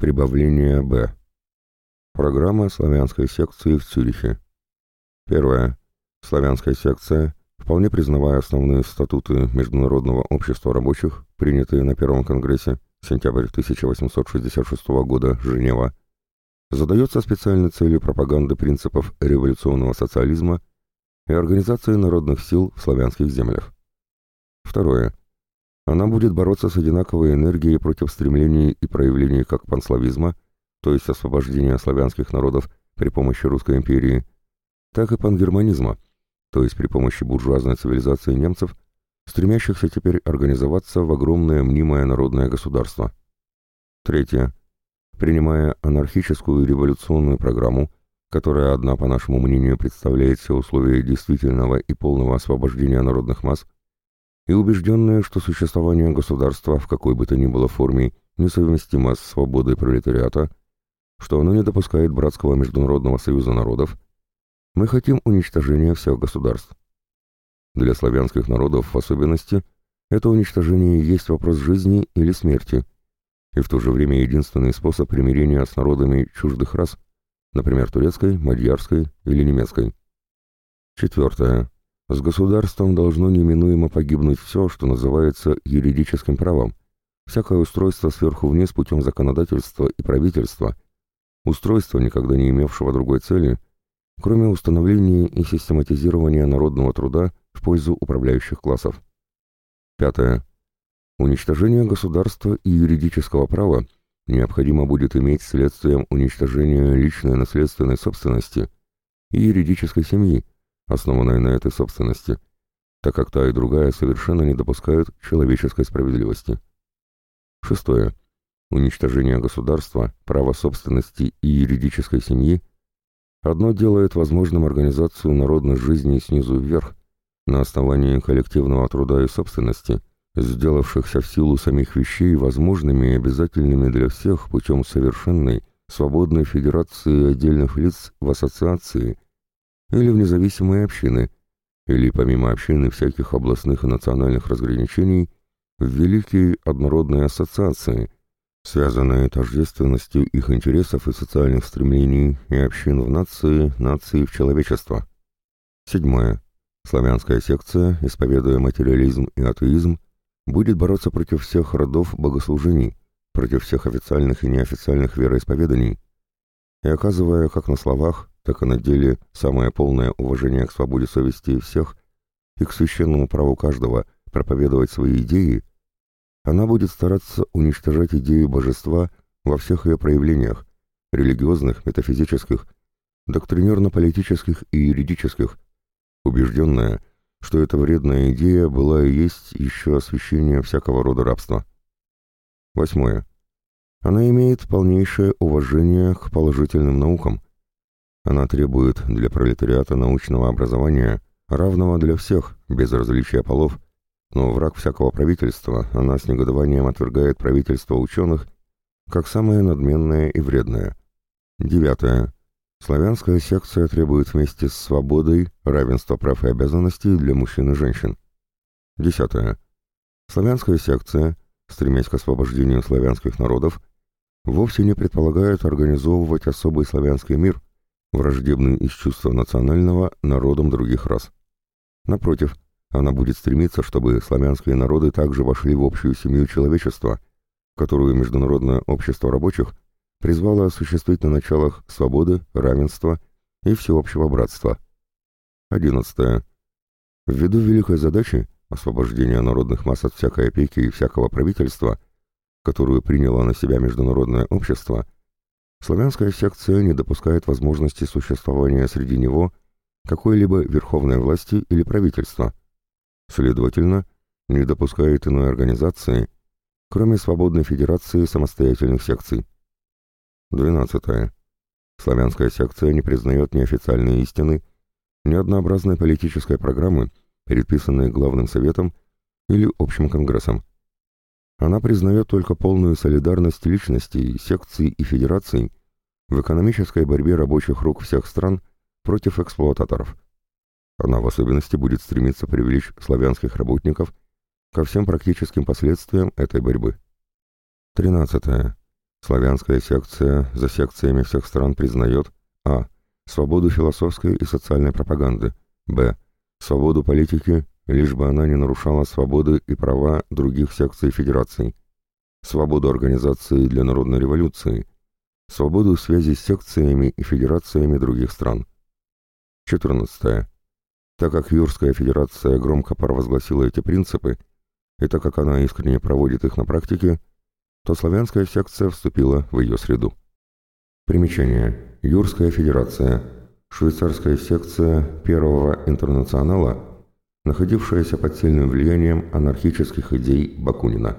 Прибавление Б. Программа славянской секции в Цюрихе. Первое. Славянская секция, вполне признавая основные статуты Международного общества рабочих, принятые на Первом конгрессе, сентябрь 1866 года, Женева, задается специальной целью пропаганды принципов революционного социализма и организации народных сил в славянских землях. Второе. Она будет бороться с одинаковой энергией против стремлений и проявлений как панславизма, то есть освобождения славянских народов при помощи Русской империи, так и пангерманизма, то есть при помощи буржуазной цивилизации немцев, стремящихся теперь организоваться в огромное мнимое народное государство. Третье. Принимая анархическую революционную программу, которая одна, по нашему мнению, представляет все условия действительного и полного освобождения народных масс, и убежденная, что существование государства в какой бы то ни было форме несовместимо с свободой пролетариата, что оно не допускает братского международного союза народов, мы хотим уничтожения всех государств. Для славянских народов в особенности это уничтожение есть вопрос жизни или смерти, и в то же время единственный способ примирения с народами чуждых рас, например, турецкой, мадьярской или немецкой. Четвертое. С государством должно неминуемо погибнуть все, что называется юридическим правом, всякое устройство сверху вниз путем законодательства и правительства, устройство, никогда не имевшего другой цели, кроме установления и систематизирования народного труда в пользу управляющих классов. Пятое. Уничтожение государства и юридического права необходимо будет иметь следствием уничтожения личной наследственной собственности и юридической семьи, основанной на этой собственности, так как та и другая совершенно не допускают человеческой справедливости. Шестое. Уничтожение государства, права собственности и юридической семьи одно делает возможным организацию народной жизни снизу вверх на основании коллективного труда и собственности, сделавшихся в силу самих вещей возможными и обязательными для всех путем совершенной, свободной федерации отдельных лиц в ассоциации – или в независимые общины, или помимо общины всяких областных и национальных разграничений, в великие однородные ассоциации, связанные тождественностью их интересов и социальных стремлений и общин в нации, нации в человечество. Седьмое. Славянская секция, исповедуя материализм и атеизм, будет бороться против всех родов богослужений, против всех официальных и неофициальных вероисповеданий, и оказывая как на словах, так и на деле самое полное уважение к свободе совести всех и к священному праву каждого проповедовать свои идеи, она будет стараться уничтожать идею божества во всех ее проявлениях, религиозных, метафизических, доктринерно-политических и юридических, убежденная, что эта вредная идея была и есть еще освящение всякого рода рабства. Восьмое. Она имеет полнейшее уважение к положительным наукам, она требует для пролетариата научного образования, равного для всех, без различия полов, но враг всякого правительства, она с негодованием отвергает правительство ученых как самое надменное и вредное. Девятое. Славянская секция требует вместе с свободой равенства прав и обязанностей для мужчин и женщин. Десятое. Славянская секция, стремясь к освобождению славянских народов, вовсе не предполагает организовывать особый славянский мир – враждебный из чувства национального народам других рас. Напротив, она будет стремиться, чтобы славянские народы также вошли в общую семью человечества, которую Международное общество рабочих призвало осуществить на началах свободы, равенства и всеобщего братства. 11. Ввиду великой задачи освобождения народных масс от всякой опеки и всякого правительства, которую приняло на себя международное общество – Славянская секция не допускает возможности существования среди него какой-либо верховной власти или правительства. Следовательно, не допускает иной организации, кроме свободной федерации самостоятельных секций. 12. Славянская секция не признает неофициальные истины, ни однообразной политической программы, предписанной Главным Советом или Общим Конгрессом. Она признает только полную солидарность личностей, секций и федераций в экономической борьбе рабочих рук всех стран против эксплуататоров. Она в особенности будет стремиться привлечь славянских работников ко всем практическим последствиям этой борьбы. 13. Славянская секция за секциями всех стран признает а. Свободу философской и социальной пропаганды, б. Свободу политики, лишь бы она не нарушала свободы и права других секций Федерации, свободу организации для народной революции, свободу связи с секциями и федерациями других стран. 14. Так как Юрская Федерация громко провозгласила эти принципы, и так как она искренне проводит их на практике, то славянская секция вступила в ее среду. Примечание. Юрская Федерация. Швейцарская секция Первого Интернационала, находившаяся под сильным влиянием анархических идей Бакунина.